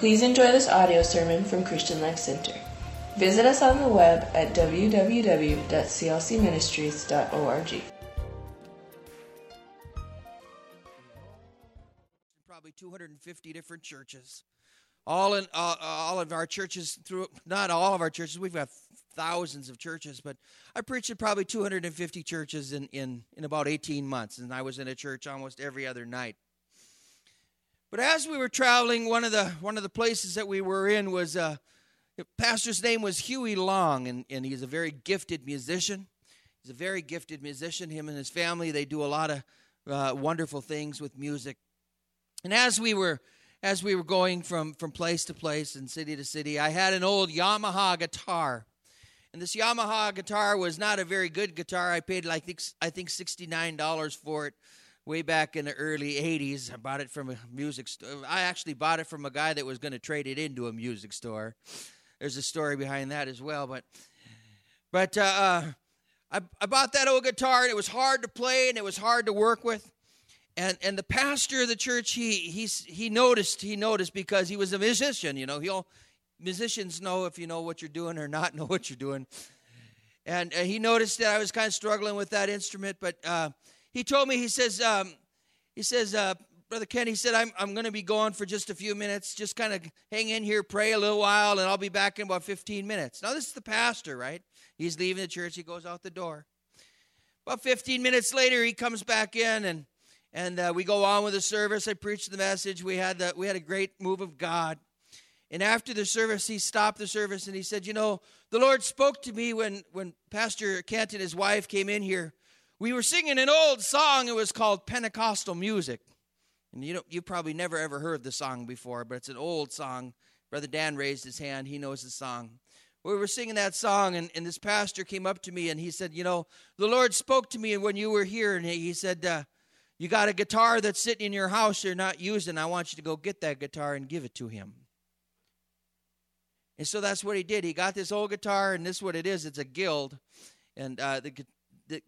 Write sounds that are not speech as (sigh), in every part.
Please enjoy this audio sermon from Christian Life Center. Visit us on the web at www.clcministries.org. probably 250 different churches all in uh, all of our churches through not all of our churches we've got thousands of churches but i preached at probably 250 churches in, in, in about 18 months and i was in a church almost every other night but as we were traveling one of the one of the places that we were in was uh, pastor's name was huey long and, and he's a very gifted musician he's a very gifted musician him and his family they do a lot of uh, wonderful things with music and as we were as we were going from from place to place and city to city, I had an old Yamaha guitar. And this Yamaha guitar was not a very good guitar. I paid like I think $69 for it way back in the early 80s. I bought it from a music store. I actually bought it from a guy that was going to trade it into a music store. There's a story behind that as well, but but uh, uh, I, I bought that old guitar and it was hard to play and it was hard to work with and and the pastor of the church he he he noticed he noticed because he was a musician you know he'll musicians know if you know what you're doing or not (laughs) know what you're doing and uh, he noticed that i was kind of struggling with that instrument but uh, he told me he says um, he says uh, brother ken he said i'm, I'm going to be going for just a few minutes just kind of hang in here pray a little while and i'll be back in about 15 minutes now this is the pastor right he's leaving the church he goes out the door about 15 minutes later he comes back in and and uh, we go on with the service. I preached the message. We had the, we had a great move of God. And after the service, he stopped the service and he said, "You know, the Lord spoke to me when when Pastor Kent and his wife came in here. We were singing an old song. It was called Pentecostal music, and you know you probably never ever heard the song before, but it's an old song. Brother Dan raised his hand. He knows the song. We were singing that song, and, and this pastor came up to me and he said, "You know, the Lord spoke to me when you were here, and he, said." Uh, you got a guitar that's sitting in your house you're not using. I want you to go get that guitar and give it to him. And so that's what he did. He got this old guitar, and this is what it is. It's a Guild, and uh, the,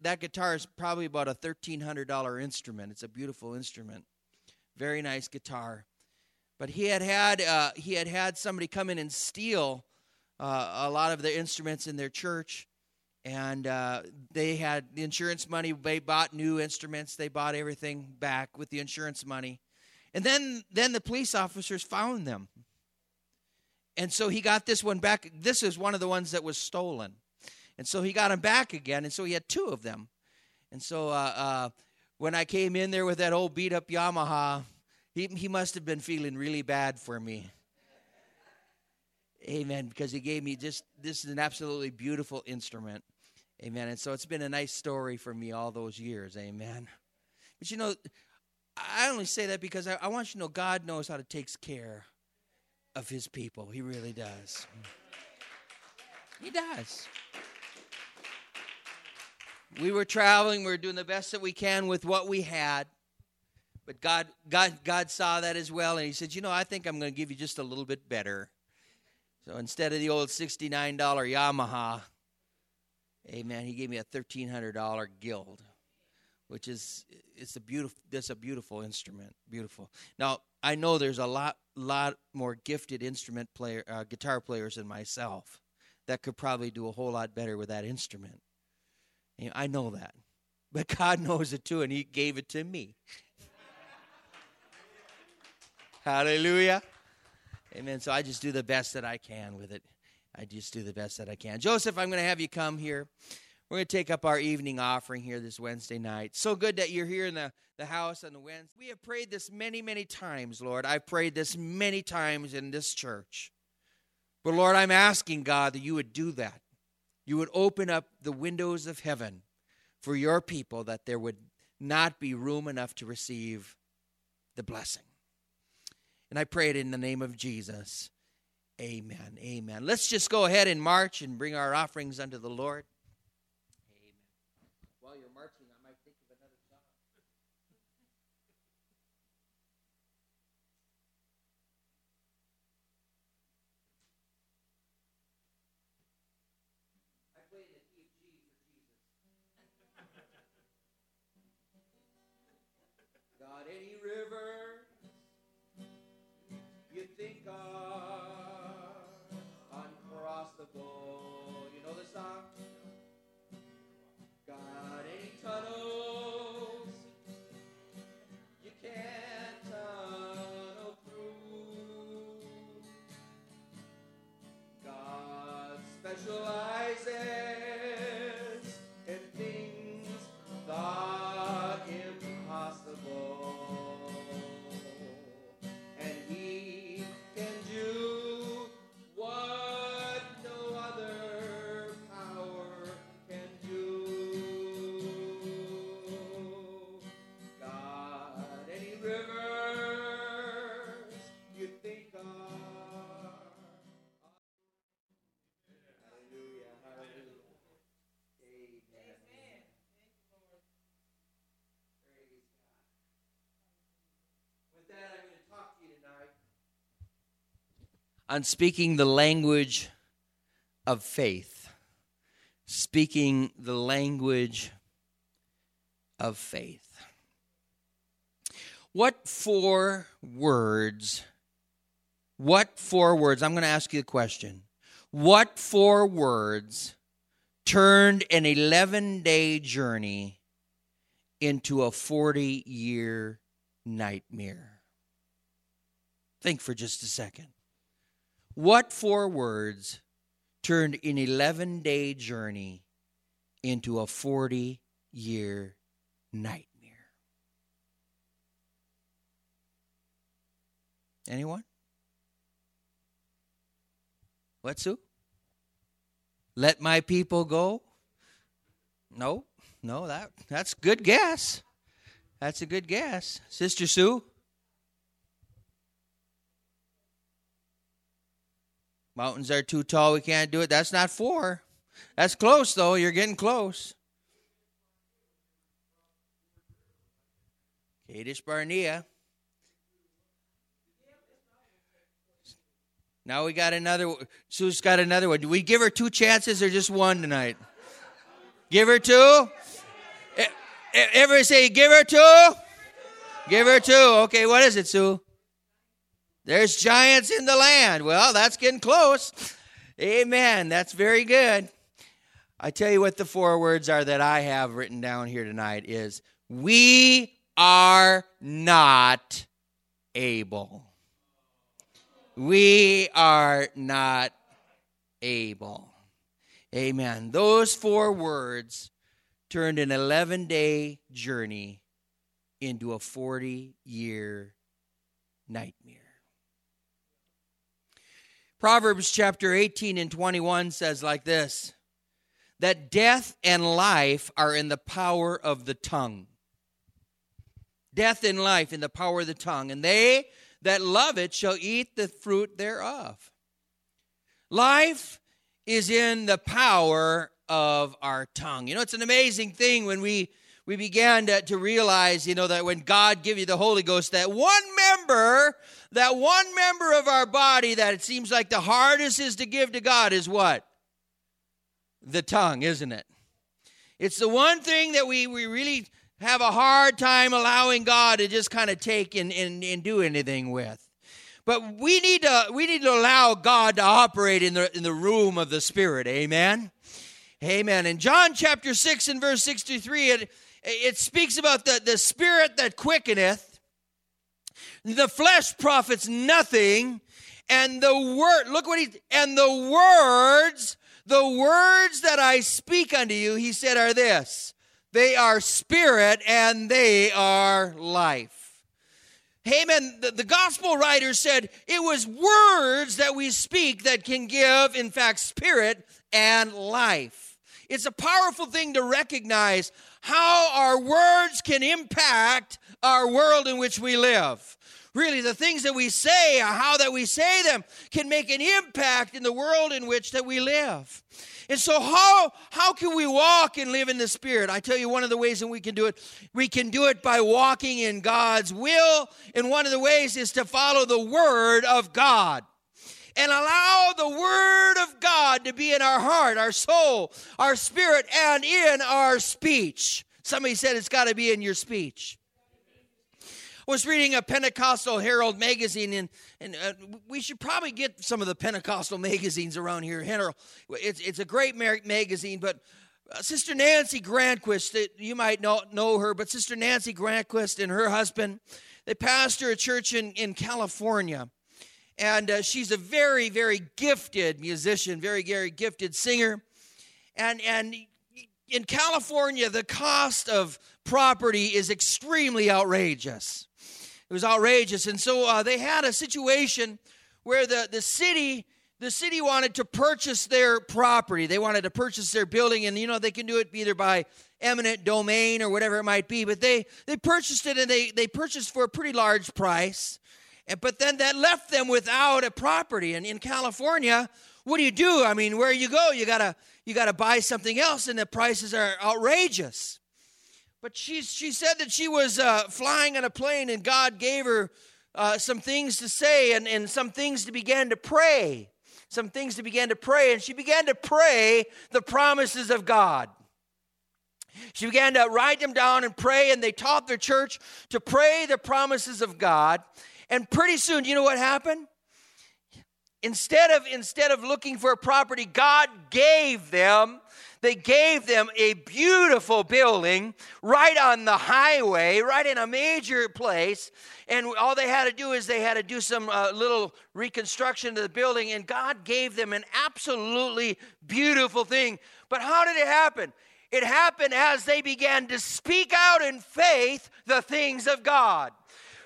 that guitar is probably about a thirteen hundred dollar instrument. It's a beautiful instrument, very nice guitar. But he had had uh, he had had somebody come in and steal uh, a lot of the instruments in their church, and uh, they had the insurance money. They bought new instruments. They bought everything back with the insurance money, and then then the police officers found them, and so he got this one back. This is one of the ones that was stolen, and so he got them back again, and so he had two of them, and so uh, uh, when I came in there with that old beat up Yamaha, he he must have been feeling really bad for me. Amen. Because he gave me just this is an absolutely beautiful instrument. Amen. And so it's been a nice story for me all those years. Amen. But you know, I only say that because I, I want you to know God knows how to take care of his people. He really does. He does. We were traveling, we were doing the best that we can with what we had. But God, God, God saw that as well, and He said, "You know, I think I'm going to give you just a little bit better." So instead of the old $69 Yamaha, Amen. He gave me a thirteen hundred dollar Guild, which is it's a beautiful. That's a beautiful instrument. Beautiful. Now I know there's a lot, lot more gifted instrument player, uh, guitar players than myself that could probably do a whole lot better with that instrument. You know, I know that, but God (laughs) knows it too, and He gave it to me. Hallelujah. Amen. So I just do the best that I can with it. I just do the best that I can. Joseph, I'm going to have you come here. We're going to take up our evening offering here this Wednesday night. So good that you're here in the, the house on the Wednesday. We have prayed this many, many times, Lord. I've prayed this many times in this church. But Lord, I'm asking God that you would do that. You would open up the windows of heaven for your people that there would not be room enough to receive the blessing. And I pray it in the name of Jesus. Amen. Amen. Let's just go ahead and march and bring our offerings unto the Lord. little Isaac. On speaking the language of faith. Speaking the language of faith. What four words, what four words, I'm going to ask you a question. What four words turned an 11 day journey into a 40 year nightmare? Think for just a second. What four words turned an 11 day journey into a 40 year nightmare? Anyone? What, Sue? Let my people go? No, no, that that's good guess. That's a good guess. Sister Sue? Mountains are too tall, we can't do it. That's not four. That's close, though. You're getting close. Kadesh Barnea. Now we got another. Sue's got another one. Do we give her two chances or just one tonight? Give her two. Ever say give her two? Give her two. Okay, what is it, Sue? There's giants in the land. Well, that's getting close. Amen. That's very good. I tell you what the four words are that I have written down here tonight is we are not able. We are not able. Amen. Those four words turned an 11 day journey into a 40 year nightmare. Proverbs chapter 18 and 21 says like this that death and life are in the power of the tongue. Death and life in the power of the tongue, and they that love it shall eat the fruit thereof. Life is in the power of our tongue. You know, it's an amazing thing when we we began to, to realize, you know, that when God give you the Holy Ghost, that one member, that one member of our body that it seems like the hardest is to give to God is what? The tongue, isn't it? It's the one thing that we, we really have a hard time allowing God to just kind of take and, and, and do anything with. But we need to we need to allow God to operate in the in the room of the Spirit. Amen. Amen. In John chapter 6 and verse 63, it, it speaks about the, the spirit that quickeneth, the flesh profits nothing, and the word, look what he, and the words, the words that I speak unto you, he said, are this they are spirit and they are life. Amen. The, the gospel writer said it was words that we speak that can give, in fact, spirit and life. It's a powerful thing to recognize how our words can impact our world in which we live. Really, the things that we say, how that we say them, can make an impact in the world in which that we live. And so how how can we walk and live in the spirit? I tell you one of the ways that we can do it, we can do it by walking in God's will, and one of the ways is to follow the word of God and allow the Word of God to be in our heart, our soul, our spirit, and in our speech. Somebody said it's got to be in your speech. I was reading a Pentecostal Herald magazine, and, and uh, we should probably get some of the Pentecostal magazines around here. Herald, it's, it's a great magazine, but uh, Sister Nancy Grandquist, you might know, know her, but Sister Nancy Grandquist and her husband, they pastor a church in, in California. And uh, she's a very, very gifted musician, very, very gifted singer. And, and in California, the cost of property is extremely outrageous. It was outrageous. And so uh, they had a situation where the, the city the city wanted to purchase their property. They wanted to purchase their building, and you know they can do it either by eminent domain or whatever it might be. But they they purchased it, and they they purchased for a pretty large price. But then that left them without a property. And in California, what do you do? I mean, where you go, you gotta you gotta buy something else, and the prices are outrageous. But she she said that she was uh, flying on a plane, and God gave her uh, some things to say and, and some things to begin to pray some things to begin to pray, and she began to pray the promises of God. She began to write them down and pray, and they taught their church to pray the promises of God. And pretty soon, you know what happened? Instead of instead of looking for a property, God gave them they gave them a beautiful building right on the highway, right in a major place. And all they had to do is they had to do some uh, little reconstruction to the building, and God gave them an absolutely beautiful thing. But how did it happen? It happened as they began to speak out in faith the things of God.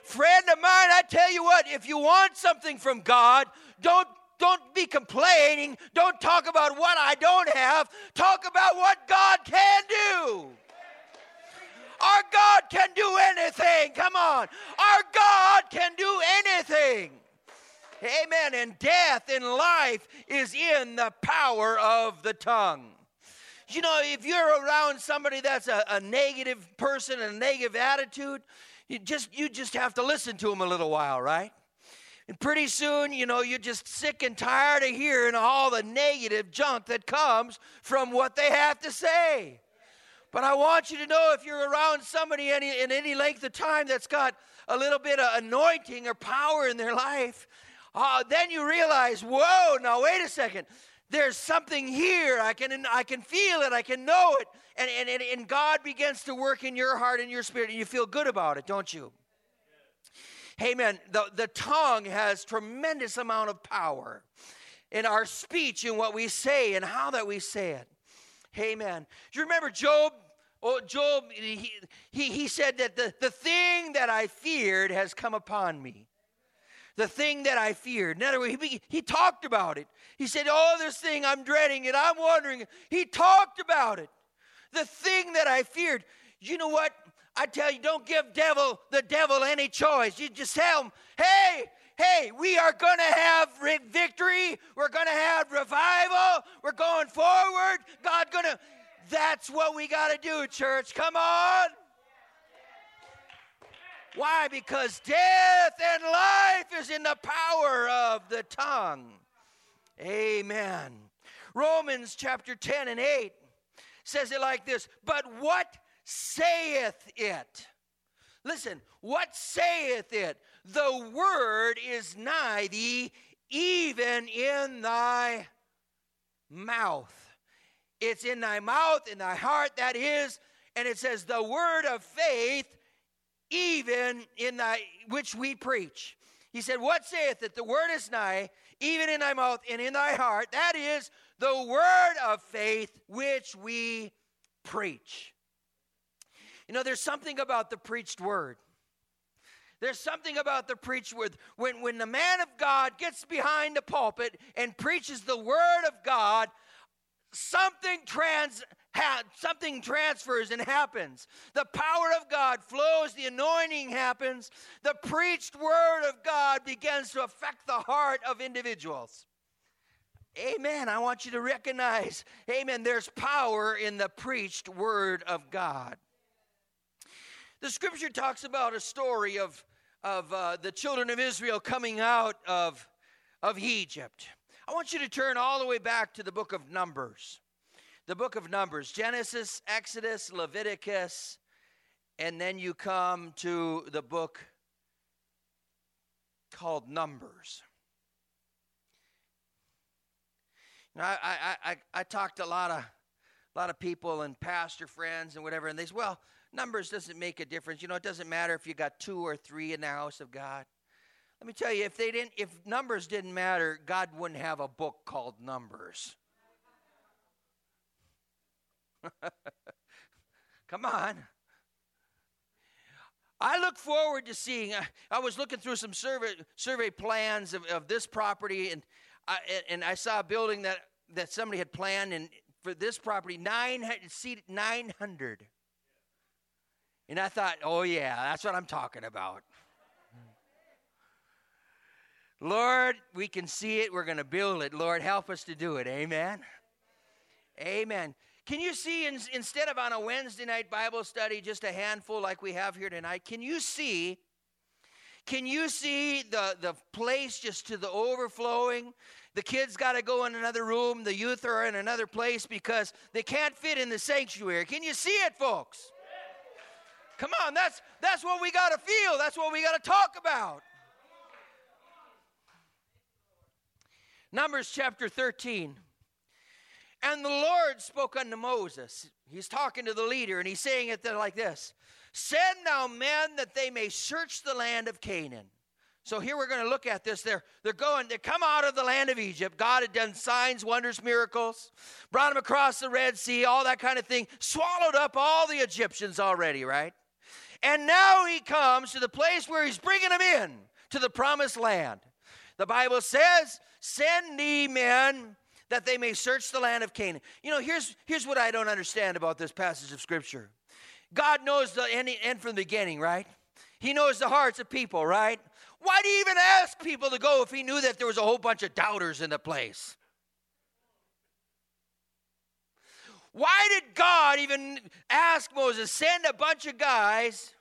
Friend of mine, I tell you what, if you want something from God, don't don't be complaining. Don't talk about what I don't have. Talk about what God can do. Our God can do anything. Come on. Our God can do anything. Amen. And death and life is in the power of the tongue. You know, if you're around somebody that's a, a negative person a negative attitude, you just you just have to listen to them a little while, right? And pretty soon, you know, you're just sick and tired of hearing all the negative junk that comes from what they have to say. But I want you to know if you're around somebody any, in any length of time that's got a little bit of anointing or power in their life, uh, then you realize, whoa, now wait a second. There's something here. I can, I can feel it. I can know it. And, and, and God begins to work in your heart and your spirit, and you feel good about it, don't you? Hey, man, the, the tongue has tremendous amount of power in our speech and what we say and how that we say it. Hey, man. Do you remember Job? Oh, Job, he, he, he said that the, the thing that I feared has come upon me. The thing that I feared. In other words, he, he talked about it. He said, Oh, this thing, I'm dreading it. I'm wondering. He talked about it. The thing that I feared. You know what? I tell you, don't give devil the devil any choice. You just tell him, hey, hey, we are going to have victory. We're going to have revival. We're going forward. God going to. That's what we got to do, church. Come on. Why? Because death and life is in the power of the tongue. Amen. Romans chapter 10 and 8 says it like this But what saith it. Listen, what saith it? The word is nigh thee, even in thy mouth. It's in thy mouth, in thy heart, that is. And it says, the word of faith, even in thy, which we preach. He said, What saith it? The word is nigh, even in thy mouth and in thy heart. That is the word of faith which we preach. You know, there's something about the preached word. There's something about the preached word. When, when the man of God gets behind the pulpit and preaches the word of God, something trans ha, something transfers and happens. The power of God flows, the anointing happens. The preached word of God begins to affect the heart of individuals. Amen. I want you to recognize, amen, there's power in the preached word of God. The scripture talks about a story of, of uh, the children of Israel coming out of, of Egypt. I want you to turn all the way back to the book of Numbers. The book of Numbers Genesis, Exodus, Leviticus, and then you come to the book called Numbers. I, I, I, I talked to a lot of, a lot of people and pastor friends and whatever, and they say, well, Numbers doesn't make a difference. You know, it doesn't matter if you got two or three in the house of God. Let me tell you, if they didn't, if numbers didn't matter, God wouldn't have a book called Numbers. (laughs) Come on. I look forward to seeing. I, I, was looking through some survey survey plans of, of this property, and I, and I saw a building that, that somebody had planned, and for this property, nine seat nine hundred. And I thought, oh yeah, that's what I'm talking about. Lord, we can see it. We're going to build it. Lord, help us to do it. Amen. Amen. Can you see, in, instead of on a Wednesday night Bible study, just a handful like we have here tonight, can you see? Can you see the, the place just to the overflowing? The kids got to go in another room. The youth are in another place because they can't fit in the sanctuary. Can you see it, folks? Come on, that's, that's what we got to feel. That's what we got to talk about. Numbers chapter 13. And the Lord spoke unto Moses. He's talking to the leader, and he's saying it like this Send now men that they may search the land of Canaan. So here we're going to look at this. They're, they're going, they come out of the land of Egypt. God had done signs, wonders, miracles, brought them across the Red Sea, all that kind of thing, swallowed up all the Egyptians already, right? And now he comes to the place where he's bringing them in to the promised land. The Bible says, Send thee men that they may search the land of Canaan. You know, here's, here's what I don't understand about this passage of Scripture God knows the end, end from the beginning, right? He knows the hearts of people, right? Why do you even ask people to go if he knew that there was a whole bunch of doubters in the place? Why did God even ask Moses, send a bunch of guys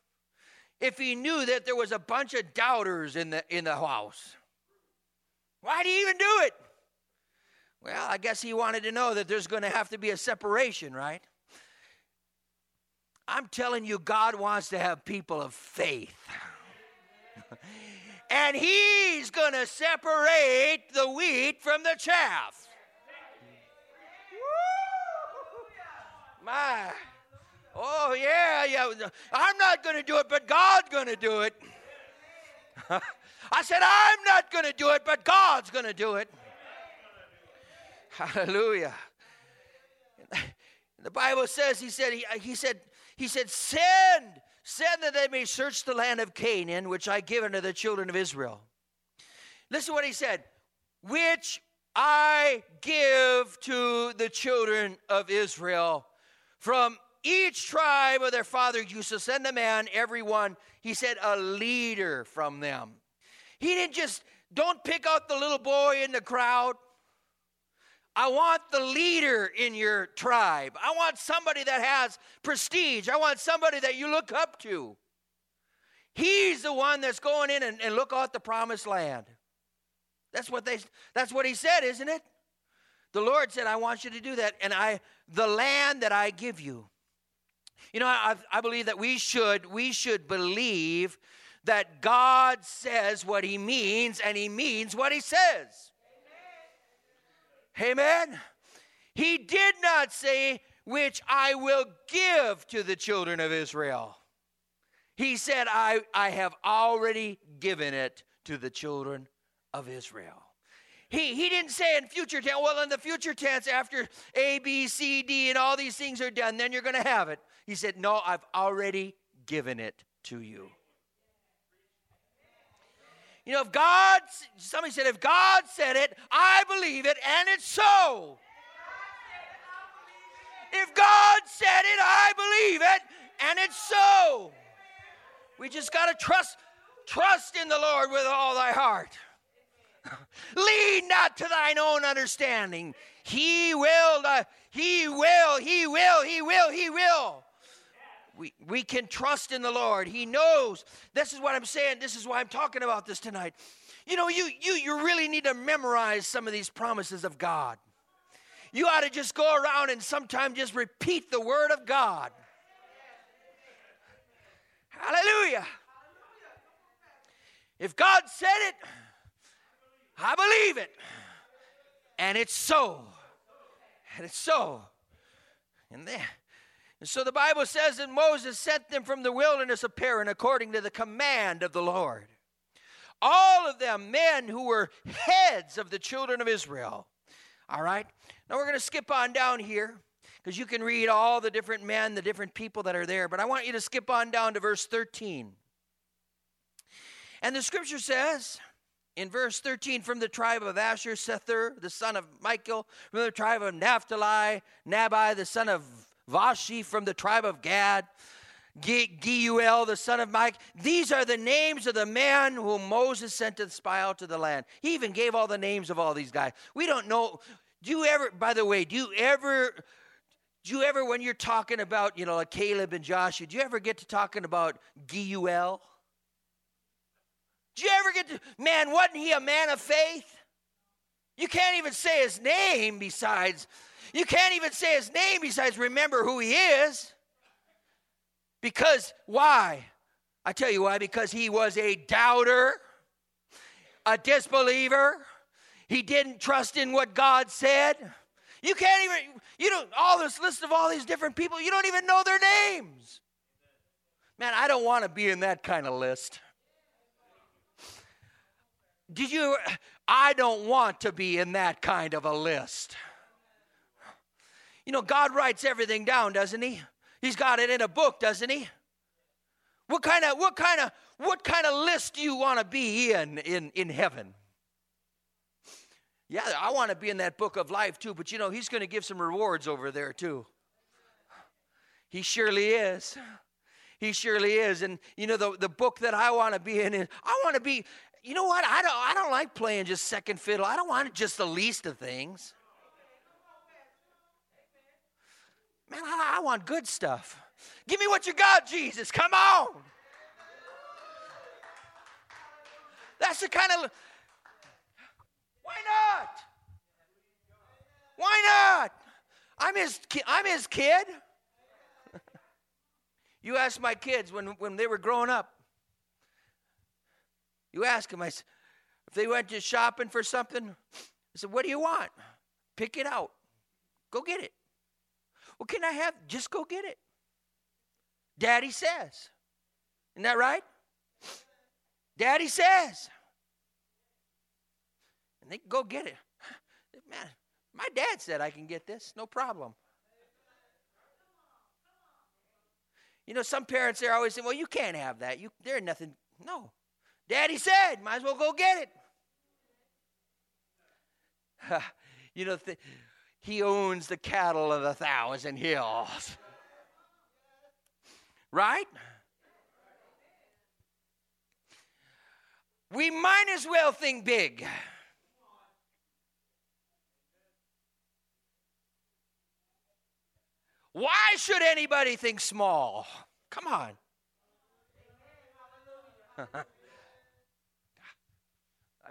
if he knew that there was a bunch of doubters in the, in the house? Why did he even do it? Well, I guess he wanted to know that there's going to have to be a separation, right? I'm telling you, God wants to have people of faith. (laughs) and he's going to separate the wheat from the chaff. My. Oh, yeah, yeah. I'm not going to do it, but God's going to do it. (laughs) I said, I'm not going to do it, but God's going to do it. Hallelujah. The Bible says, he said, he, he said, he said, send, send that they may search the land of Canaan, which I give unto the children of Israel. Listen to what he said, which I give to the children of Israel from each tribe of their father you shall send a man, every one, he said, a leader from them. He didn't just, don't pick out the little boy in the crowd. I want the leader in your tribe. I want somebody that has prestige. I want somebody that you look up to. He's the one that's going in and, and look out the promised land. That's what they that's what he said, isn't it? The Lord said, I want you to do that, and I the land that I give you. You know, I, I believe that we should we should believe that God says what he means and he means what he says. Amen. He did not say, which I will give to the children of Israel. He said, I, I have already given it to the children of Israel. He, he didn't say in future tense, well, in the future tense, after A, B, C, D, and all these things are done, then you're going to have it. He said, no, I've already given it to you. You know, if God, somebody said, if God said it, I believe it, and it's so. If God said it, I believe it, and it's so. We just got to trust, trust in the Lord with all thy heart. (laughs) Lean not to thine own understanding. He will, uh, he will, he will, he will, he will we, we can trust in the Lord. He knows. This is what I'm saying. This is why I'm talking about this tonight. You know, you, you, you really need to memorize some of these promises of God. You ought to just go around and sometimes just repeat the word of God. Hallelujah. If God said it, I believe it. And it's so. And it's so. And there. And so the Bible says that Moses sent them from the wilderness of Paran according to the command of the Lord. All of them men who were heads of the children of Israel. All right? Now we're going to skip on down here because you can read all the different men, the different people that are there, but I want you to skip on down to verse 13. And the scripture says, in verse 13, from the tribe of Asher, Sethur, the son of Michael, from the tribe of Naphtali, Nahbi, the son of Vophsi, from the tribe of Gad, Geuel, the son of Mike. These are the names of the men whom Moses sent to spy out to the land. He even gave all the names of all these guys. We don't know. Do you ever, by the way, do you ever, do you ever, when you're talking about, you know, like Caleb and Joshua, do you ever get to talking about Geuel? Do you ever get to, man, wasn't he a man of faith? You can't even say his name besides, you can't even say his name besides remember who he is. Because why? I tell you why, because he was a doubter, a disbeliever. He didn't trust in what God said. You can't even, you don't, all this list of all these different people, you don't even know their names. Man, I don't want to be in that kind of list. Did you? I don't want to be in that kind of a list. You know, God writes everything down, doesn't He? He's got it in a book, doesn't He? What kind of what kind of what kind of list do you want to be in in in heaven? Yeah, I want to be in that book of life too, but you know, He's going to give some rewards over there too. He surely is. He surely is. And you know, the, the book that I want to be in is I want to be, you know what? I don't, I don't like playing just second fiddle. I don't want just the least of things. Man, I, I want good stuff. Give me what you got, Jesus. Come on. That's the kind of. Why not? Why not? I'm his, I'm his kid. (laughs) you ask my kids when, when they were growing up, you ask them, I if they went to shopping for something, I said, What do you want? Pick it out. Go get it. Well, can I have? Just go get it. Daddy says. Isn't that right? Daddy says. And they go get it. (sighs) Man, my dad said I can get this, no problem. You know, some parents are always saying, well, you can't have that. You, there's nothing. No. Daddy said, might as well go get it. (laughs) you know, th- he owns the cattle of a thousand hills. Right? We might as well think big. Why should anybody think small? Come on. (laughs) I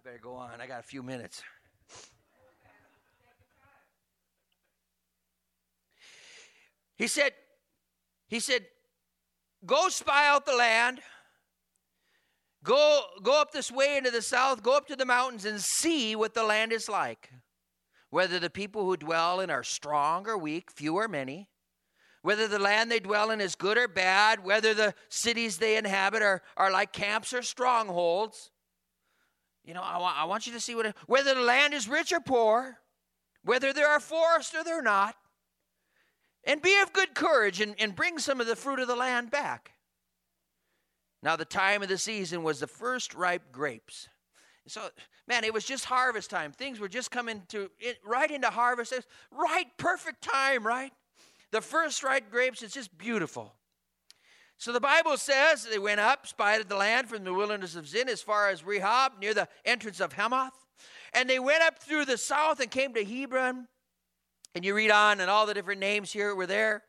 better go on. I got a few minutes. He said, he said, go spy out the land. Go, go up this way into the south, go up to the mountains and see what the land is like. Whether the people who dwell in are strong or weak, few or many. Whether the land they dwell in is good or bad. Whether the cities they inhabit are, are like camps or strongholds. You know, I want, I want you to see what, whether the land is rich or poor, whether there are forests or there are not, and be of good courage and, and bring some of the fruit of the land back. Now, the time of the season was the first ripe grapes. So, man, it was just harvest time. Things were just coming to it, right into harvest. Right, perfect time, right? The first ripe grapes, it's just beautiful. So the Bible says they went up, spied the land from the wilderness of Zin as far as Rehob, near the entrance of Hamath. And they went up through the south and came to Hebron. And you read on, and all the different names here were there.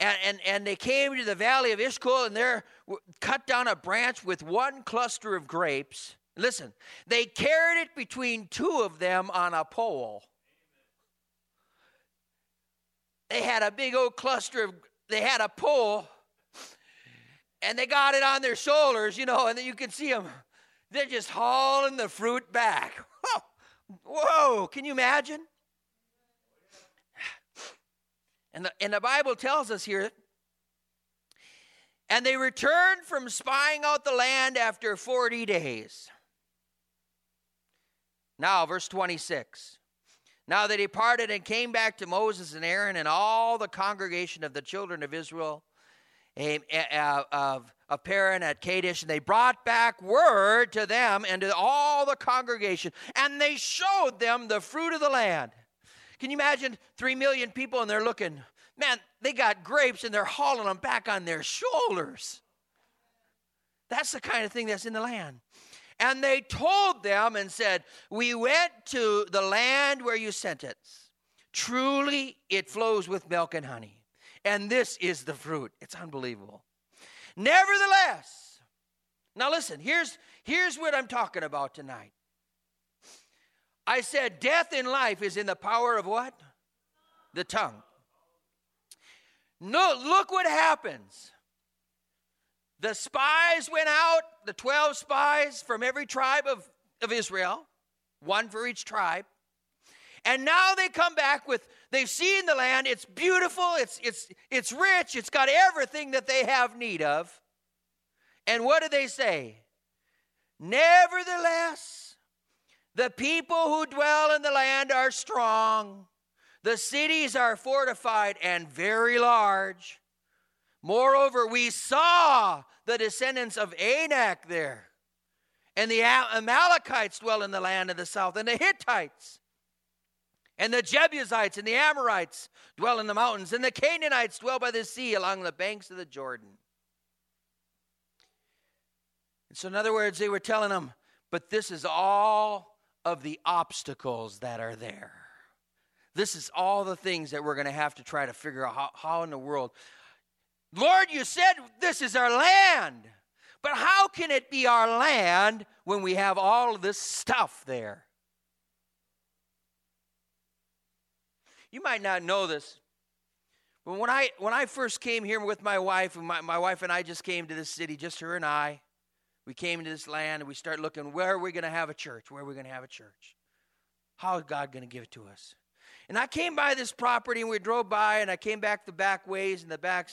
And, and, and they came to the valley of Eshcol, and there cut down a branch with one cluster of grapes. Listen, they carried it between two of them on a pole. They had a big old cluster of, they had a pole and they got it on their shoulders, you know, and then you can see them. They're just hauling the fruit back. (laughs) Whoa, can you imagine? And the, and the Bible tells us here and they returned from spying out the land after 40 days. Now, verse 26. Now they departed and came back to Moses and Aaron and all the congregation of the children of Israel eh, of, of Paran at Kadesh, and they brought back word to them and to all the congregation, and they showed them the fruit of the land. Can you imagine three million people and they're looking, man, they got grapes and they're hauling them back on their shoulders. That's the kind of thing that's in the land. And they told them and said, We went to the land where you sent us. Truly, it flows with milk and honey. And this is the fruit. It's unbelievable. Nevertheless, now listen, here's, here's what I'm talking about tonight. I said, Death in life is in the power of what? The tongue. No, look what happens. The spies went out, the 12 spies from every tribe of, of Israel, one for each tribe. And now they come back with they've seen the land, it's beautiful, it's it's it's rich, it's got everything that they have need of. And what do they say? Nevertheless, the people who dwell in the land are strong. The cities are fortified and very large. Moreover, we saw the descendants of Anak there. And the Amalekites dwell in the land of the south, and the Hittites, and the Jebusites, and the Amorites dwell in the mountains, and the Canaanites dwell by the sea along the banks of the Jordan. And so, in other words, they were telling them, but this is all of the obstacles that are there. This is all the things that we're going to have to try to figure out how, how in the world Lord, you said this is our land. But how can it be our land when we have all of this stuff there? You might not know this, but when I when I first came here with my wife, and my, my wife and I just came to this city, just her and I, we came to this land and we start looking where are we going to have a church? Where are we going to have a church? How is God going to give it to us? And I came by this property and we drove by and I came back the back ways and the back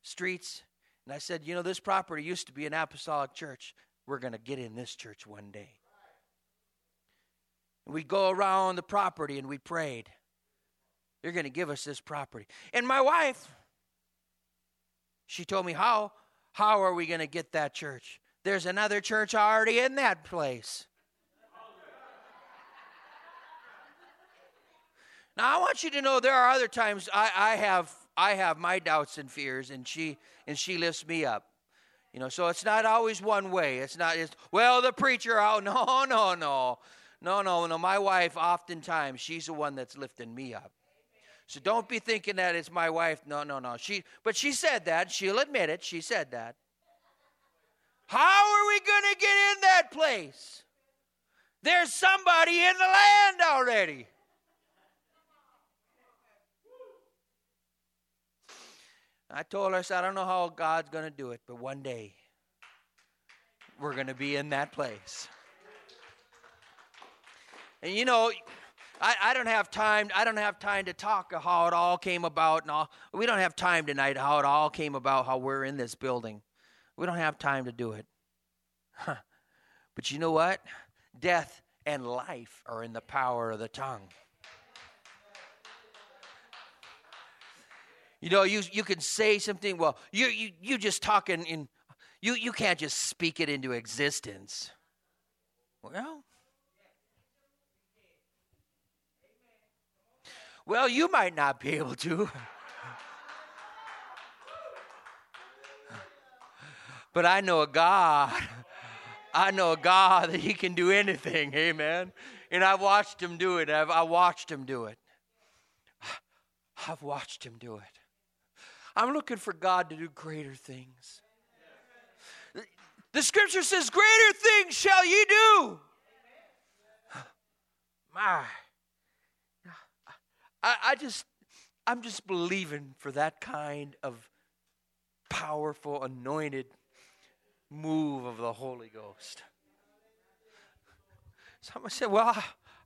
streets. And I said, You know, this property used to be an apostolic church. We're going to get in this church one day. And we'd go around the property and we prayed. You're going to give us this property. And my wife, she told me, How? How are we going to get that church? There's another church already in that place. Now, I want you to know there are other times I, I have I have my doubts and fears, and she and she lifts me up. You know, so it's not always one way. It's not just well the preacher out. Oh, (laughs) no, no, no, no, no, no. My wife, oftentimes, she's the one that's lifting me up. So don't be thinking that it's my wife. No, no, no. She, but she said that. She'll admit it. She said that. How are we going to get in that place? There's somebody in the land already. I told said, I don't know how God's going to do it, but one day we're going to be in that place. And you know, I, I don't have time. I don't have time to talk how it all came about, and all. We don't have time tonight how it all came about, how we're in this building. We don't have time to do it. Huh. But you know what? Death and life are in the power of the tongue. You know, you, you can say something, well, you, you, you just talking in, you, you can't just speak it into existence. Well, well, you might not be able to. (laughs) but I know a God. (laughs) I know a God that He can do anything. Amen. And I've watched Him do it. I've I watched Him do it. (sighs) I've watched Him do it. I'm looking for God to do greater things. The scripture says, Greater things shall ye do. (sighs) My. I, I just, I'm just believing for that kind of powerful, anointed move of the Holy Ghost. Someone said, Well,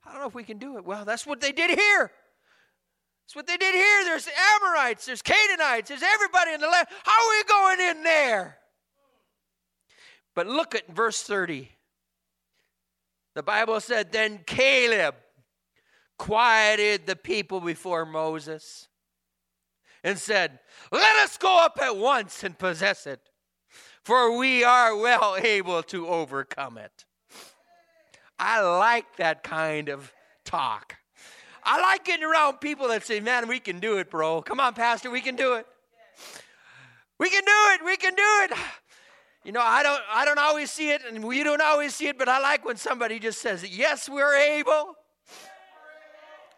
I don't know if we can do it. Well, that's what they did here. That's what they did here. There's Amorites, there's Canaanites, there's everybody in the land. How are we going in there? But look at verse 30. The Bible said, Then Caleb quieted the people before Moses and said, Let us go up at once and possess it, for we are well able to overcome it. I like that kind of talk. I like getting around people that say, Man, we can do it, bro. Come on, Pastor, we can do it. We can do it. We can do it. You know, I don't I don't always see it and we don't always see it, but I like when somebody just says, "Yes, we're able."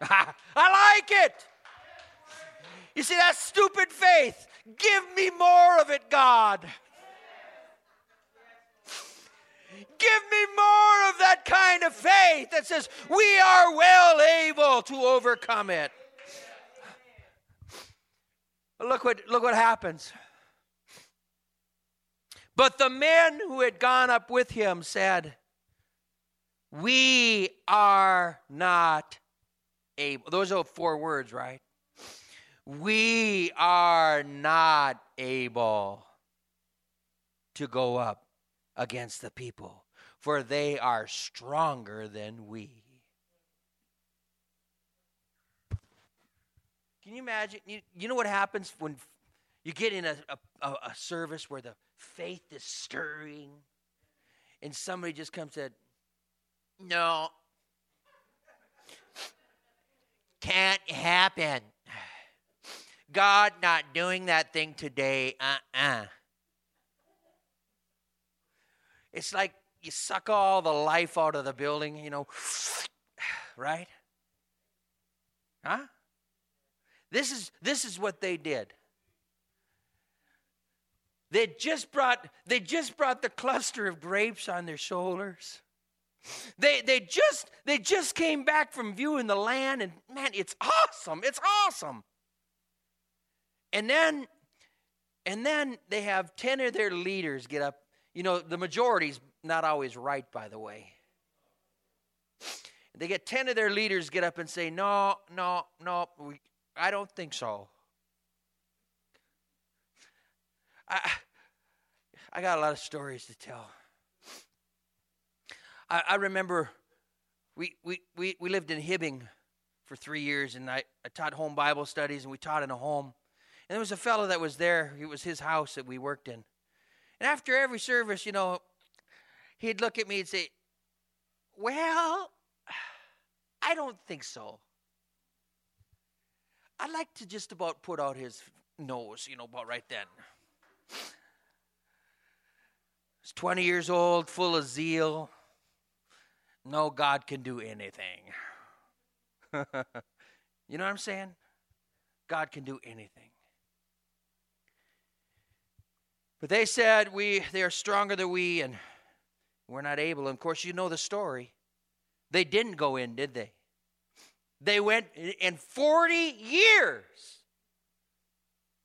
(laughs) I like it. You see that stupid faith. Give me more of it, God. Give me more of that kind of faith that says, we are well able to overcome it. But look what, look what happens. But the men who had gone up with him said, We are not able. Those are four words, right? We are not able to go up against the people, for they are stronger than we. Can you imagine? You, you know what happens when you get in a, a, a service where the faith is stirring and somebody just comes and said, No, can't happen. God not doing that thing today. Uh uh It's like you suck all the life out of the building, you know, (sighs) right? Huh? This is this is what they did. They just brought they just brought the cluster of grapes on their shoulders. They they just they just came back from viewing the land and man, it's awesome. It's awesome. And then and then they have 10 of their leaders get up. You know, the majority's not always right by the way. They get 10 of their leaders get up and say, "No, no, no, we, I don't think so." I I got a lot of stories to tell. I, I remember we, we, we, we lived in Hibbing for three years, and I, I taught home Bible studies, and we taught in a home. And there was a fellow that was there. It was his house that we worked in. And after every service, you know, he'd look at me and say, Well, I don't think so. I'd like to just about put out his nose, you know, about right then. He's 20 years old, full of zeal, no, God can do anything. (laughs) you know what I'm saying? God can do anything. But they said we they are stronger than we and we're not able. And of course you know the story. They didn't go in, did they? They went in 40 years.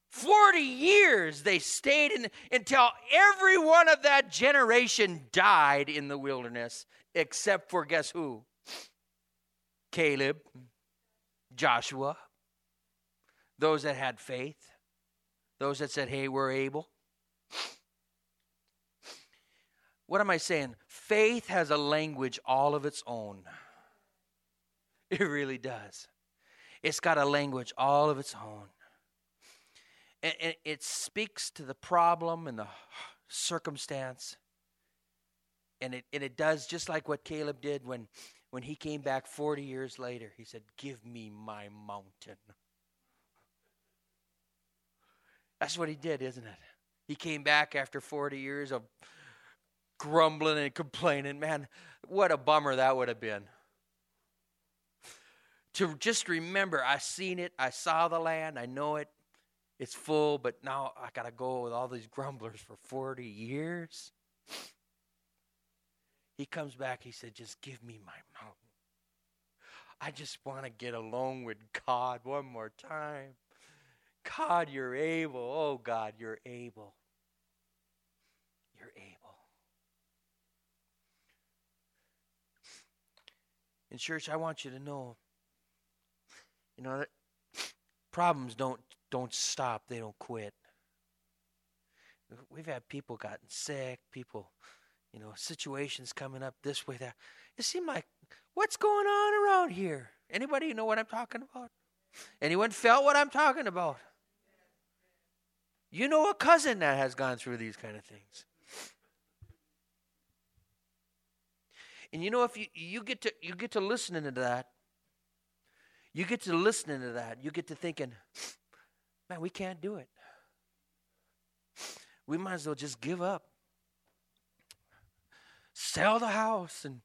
40 years they stayed in until every one of that generation died in the wilderness except for guess who? Caleb, Joshua, those that had faith, those that said, hey, we're able. What am I saying? Faith has a language all of its own. It really does. It's got a language all of its own. And it speaks to the problem and the circumstance and it and it does just like what Caleb did when when he came back 40 years later. He said, "Give me my mountain." That's what he did, isn't it? He came back after 40 years of grumbling and complaining. Man, what a bummer that would have been. To just remember, I seen it, I saw the land, I know it, it's full, but now I got to go with all these grumblers for 40 years. He comes back, he said, Just give me my mountain. I just want to get alone with God one more time. God, you're able. Oh, God, you're able. You're able. In church, I want you to know, you know, that problems don't don't stop. They don't quit. We've had people gotten sick, people you know, situations coming up this way, that. It seemed like, what's going on around here? Anybody know what I'm talking about? Anyone felt what I'm talking about? You know a cousin that has gone through these kind of things. And you know if you, you get to you get to listening to that, you get to listening to that, you get to thinking, man, we can't do it. We might as well just give up. Sell the house and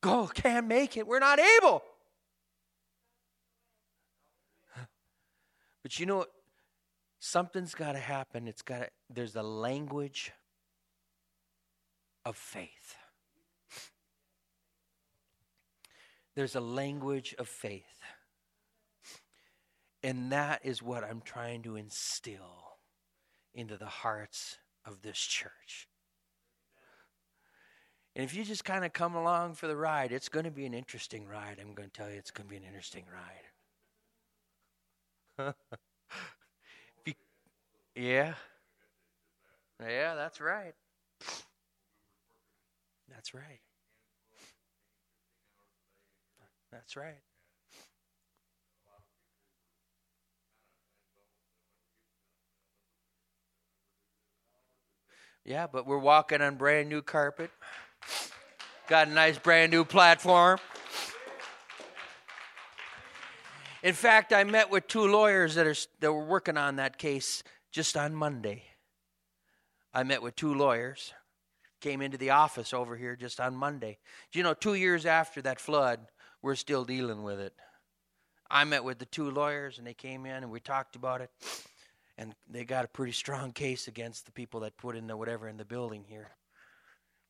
go, can't make it. We're not able. But you know what? Something's got to happen. It's got to, there's a language of faith. There's a language of faith. And that is what I'm trying to instill into the hearts of this church. And if you just kind of come along for the ride, it's going to be an interesting ride. I'm going to tell you, it's going to be an interesting ride. (laughs) yeah. Yeah, that's right. That's right. That's right. Yeah, but we're walking on brand new carpet. Got a nice brand new platform. In fact, I met with two lawyers that are that were working on that case just on Monday. I met with two lawyers. Came into the office over here just on Monday. Do you know, two years after that flood, we're still dealing with it. I met with the two lawyers and they came in and we talked about it. And they got a pretty strong case against the people that put in the whatever in the building here.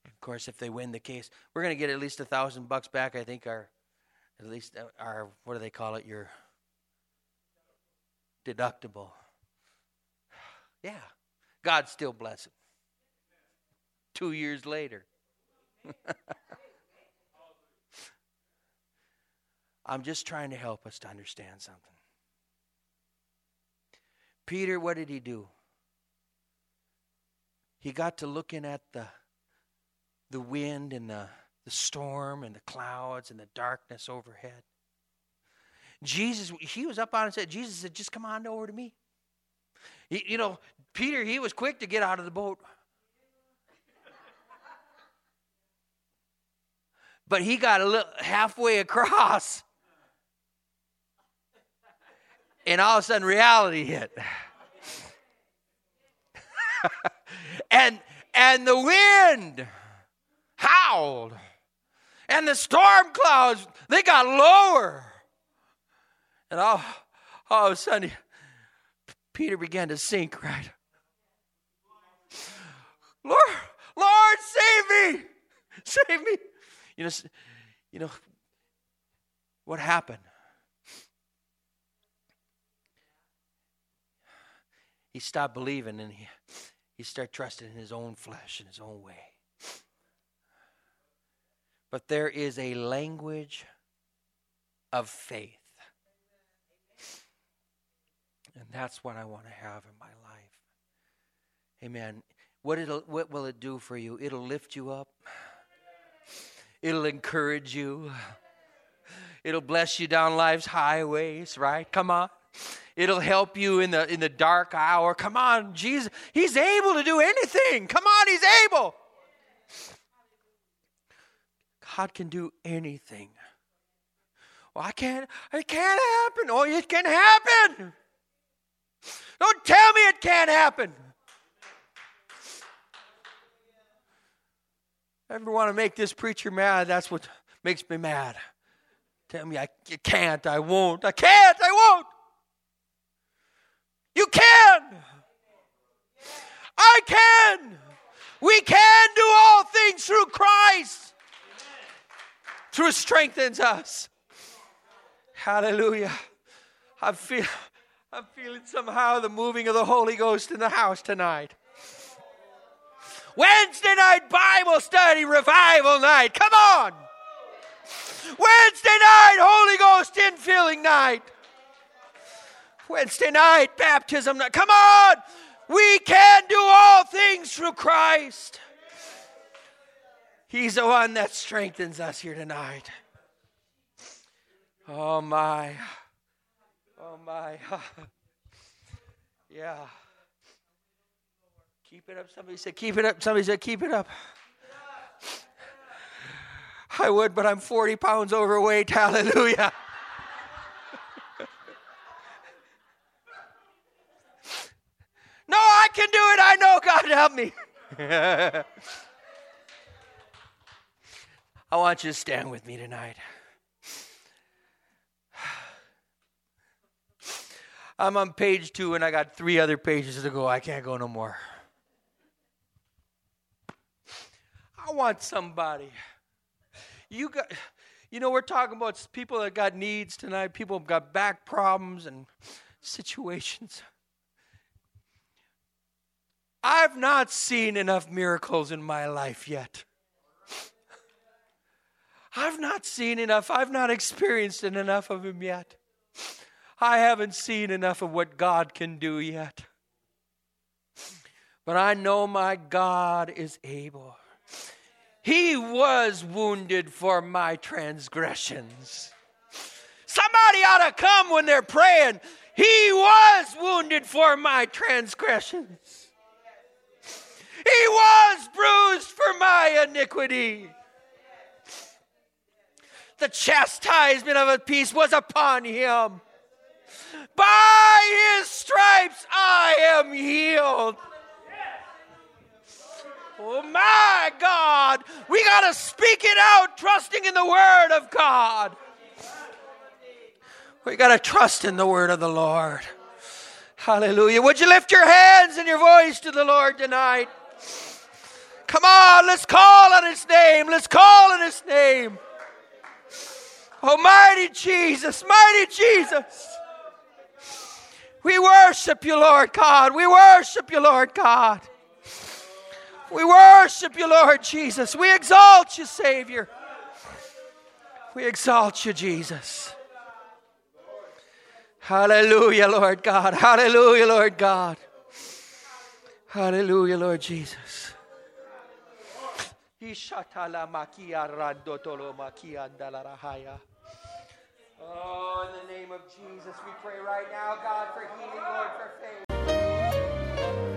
Of course, if they win the case, we're going to get at least a thousand bucks back. I think our, at least uh, our, what do they call it? Your deductible. (sighs) Yeah, God still bless it. Two years later. (laughs) I'm just trying to help us to understand something. Peter, what did he do? He got to looking at the the wind and the, the storm and the clouds and the darkness overhead. Jesus, he was up on and said, Jesus said, just come on over to me. He, you know, Peter, he was quick to get out of the boat. But he got a little halfway across. And all of a sudden reality hit. (laughs) and and the wind howled. And the storm clouds, they got lower. And all, all of a sudden, Peter began to sink, right? Lord, Lord, save me! Save me! You know, you know what happened? He stopped believing and he, he started trusting in his own flesh and his own way. But there is a language of faith. And that's what I want to have in my life. Amen. What, it'll, what will it do for you? It'll lift you up, it'll encourage you, it'll bless you down life's highways, right? Come on. It'll help you in the in the dark hour. Come on, Jesus. He's able to do anything. Come on, he's able. God can do anything. Well, I can't, it can't happen. Oh, it can happen. Don't tell me it can't happen. Ever want to make this preacher mad? That's what makes me mad. Tell me I can't, I won't. I can't, I won't. You can. I can. We can do all things through Christ who strengthens us. Hallelujah. I feel I'm feeling somehow the moving of the Holy Ghost in the house tonight. Wednesday night Bible study revival night. Come on. Wednesday night Holy Ghost infilling night. Wednesday night baptism night. Come on. We can do all things through Christ He's the one that strengthens us here tonight. Oh my. Oh my. (laughs) yeah. Keep it up. Somebody said, keep it up. Somebody said, keep it up. (laughs) I would, but I'm 40 pounds overweight. (laughs) Hallelujah. no, I can do it. I know God help me. (laughs) I want you to stand with me tonight. (sighs) I'm on page two and I got three other pages to go. I can't go no more. I want somebody. You got, you know, we're talking about people that got needs tonight, people have got back problems and situations. I've not seen enough miracles in my life yet. I've not seen enough. I've not experienced enough of Him yet. I haven't seen enough of what God can do yet. But I know my God is able. He was wounded for my transgressions. Somebody ought to come when they're praying. He was wounded for my transgressions. He was bruised for my iniquity the chastisement of a peace was upon him. By his stripes I am healed. Oh my God. We got to speak it out, trusting in the Word of God. We got to trust in the Word of the Lord. Hallelujah. Would you lift your hands and your voice to the Lord tonight? Come on, let's call on His name. Let's call on His name. Oh, Almighty Jesus, mighty Jesus. We worship you, Lord God. We worship you, Lord God. We worship you, Lord Jesus. We exalt you, Savior. We exalt you, Jesus. Hallelujah, Lord God. Hallelujah, Lord God. Hallelujah, Lord Jesus. Oh, in the name of Jesus, we pray right now, God, for healing, Lord, for faith.